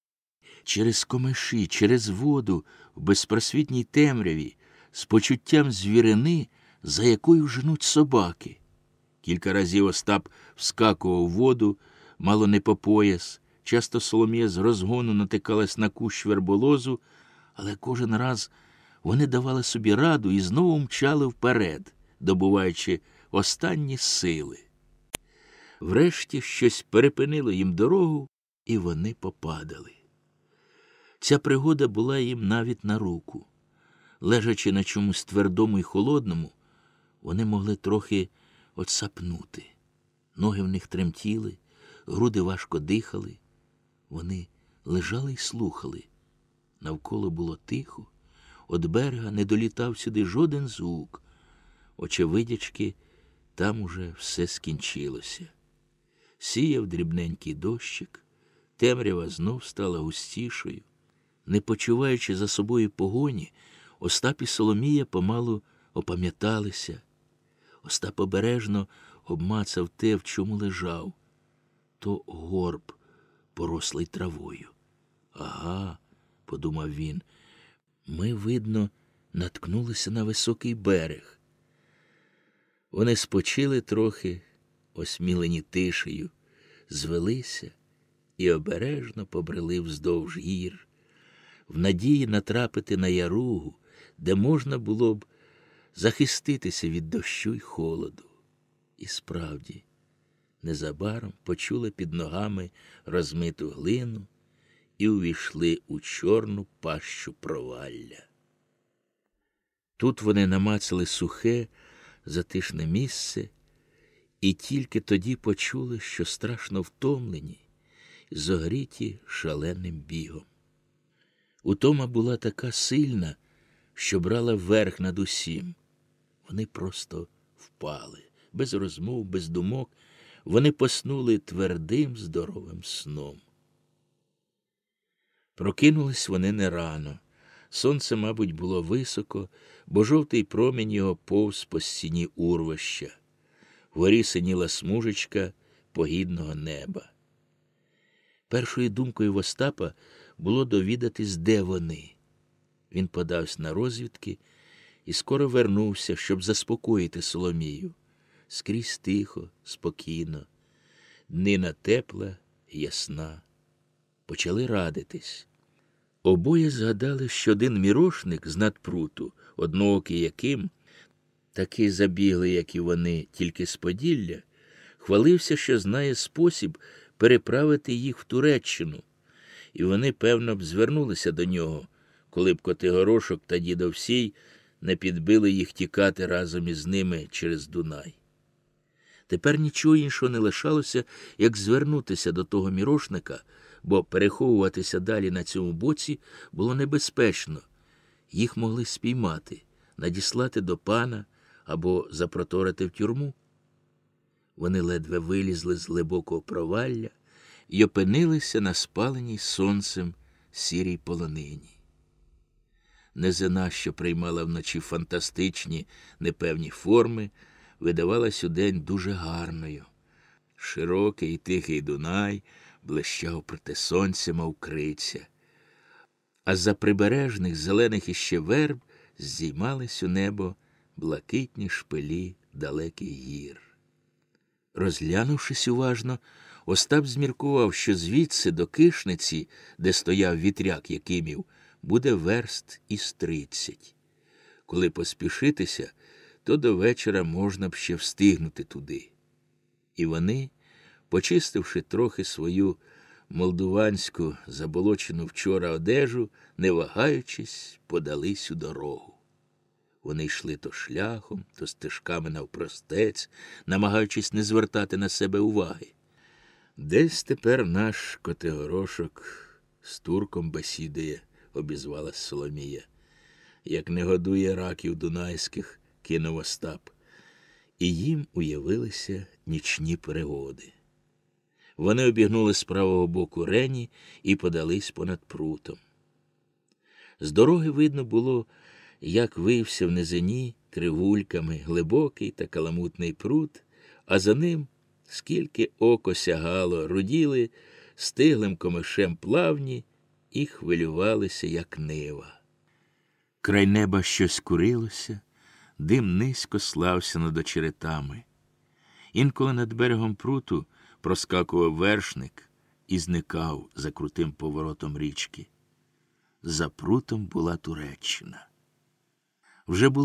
через комиші, через воду в безпросвітній темряві, з почуттям звірини, за якою жнуть собаки. Кілька разів Остап вскакував у воду, мало не по пояс, Часто Соломія з розгону натикалась на кущ верболозу, але кожен раз вони давали собі раду і знову мчали вперед, добуваючи останні сили. Врешті щось перепинило їм дорогу, і вони попадали. Ця пригода була їм навіть на руку. Лежачи на чомусь твердому і холодному, вони могли трохи отсапнути. Ноги в них тремтіли, груди важко дихали. Вони лежали й слухали. Навколо було тихо, От берега не долітав сюди жоден звук. Очевидячки, там уже все скінчилося. Сіяв дрібненький дощик, темрява знов стала густішою. Не почуваючи за собою погоні, Остап і Соломія помалу опам'яталися. Остап обережно обмацав те, в чому лежав. То горб, порослий травою. Ага, подумав він, ми, видно, наткнулися на високий берег. Вони спочили трохи, осмілені тишею, звелися і обережно побрели вздовж гір, в надії натрапити на яругу, де можна було б захиститися від дощу й холоду. І справді, незабаром почули під ногами розмиту глину і увійшли у чорну пащу провалля. Тут вони намацали сухе, затишне місце, і тільки тоді почули, що страшно втомлені, зогріті шаленим бігом. Утома була така сильна, що брала верх над усім. Вони просто впали, без розмов, без думок, вони поснули твердим, здоровим сном. Прокинулись вони не рано. Сонце, мабуть, було високо, бо жовтий промінь його повз по стіні урвища. Вгорі синіла смужечка погідного неба. Першою думкою в Остапа було довідатись, де вони. Він подався на розвідки і скоро вернувся, щоб заспокоїти Соломію. Скрізь тихо, спокійно, днина тепла, ясна. Почали радитись. Обоє згадали, що один мірошник з надпруту, одноокий яким, такий забіглий, як і вони, тільки з Поділля, хвалився, що знає спосіб переправити їх в Туреччину, і вони, певно, б звернулися до нього, коли б Котигорошок та дідовсій не підбили їх тікати разом із ними через Дунай. Тепер нічого іншого не лишалося, як звернутися до того мірошника бо переховуватися далі на цьому боці було небезпечно. Їх могли спіймати, надіслати до пана або запроторити в тюрму. Вони ледве вилізли з глибокого провалля і опинилися на спаленій сонцем сірій полонині. Незина, що приймала вночі фантастичні, непевні форми, видавалась у день дуже гарною. Широкий і тихий Дунай блищав проти сонця, мов криця, а за прибережних зелених іще верб здіймались у небо блакитні шпилі далеких гір. Розглянувшись уважно, Остап зміркував, що звідси до кишниці, де стояв вітряк Якимів, буде верст із тридцять. Коли поспішитися, то до вечора можна б ще встигнути туди. І вони почистивши трохи свою молдуванську заболочену вчора одежу, не вагаючись, подались у дорогу. Вони йшли то шляхом, то стежками навпростець, намагаючись не звертати на себе уваги. Десь тепер наш Котигорошок з турком бесідує, обізвалась Соломія. Як не годує раків дунайських, кинув Остап. І їм уявилися нічні пригоди. Вони обігнули з правого боку рені і подались понад прутом. З дороги видно було, як вився в низині кривульками глибокий та каламутний прут, а за ним, скільки око сягало, руділи стиглим комишем плавні і хвилювалися, як нива. Край неба щось курилося, дим низько слався над очеретами. Інколи над берегом пруту проскакував вершник, і зникав за крутим поворотом річки. За прутом була Туреччина. Вже було